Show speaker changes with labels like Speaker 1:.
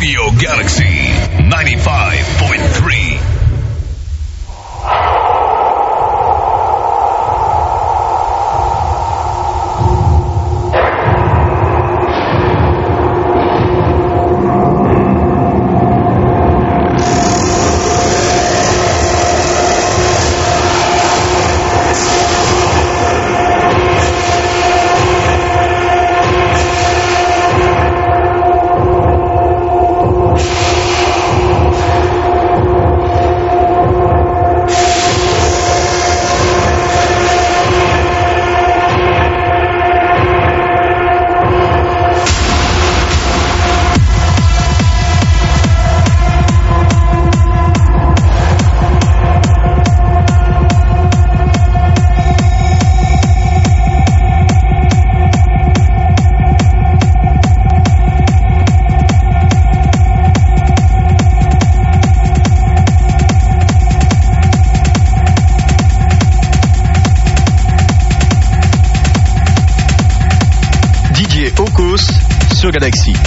Speaker 1: Radio Galaxy 95.3.
Speaker 2: Galaxy.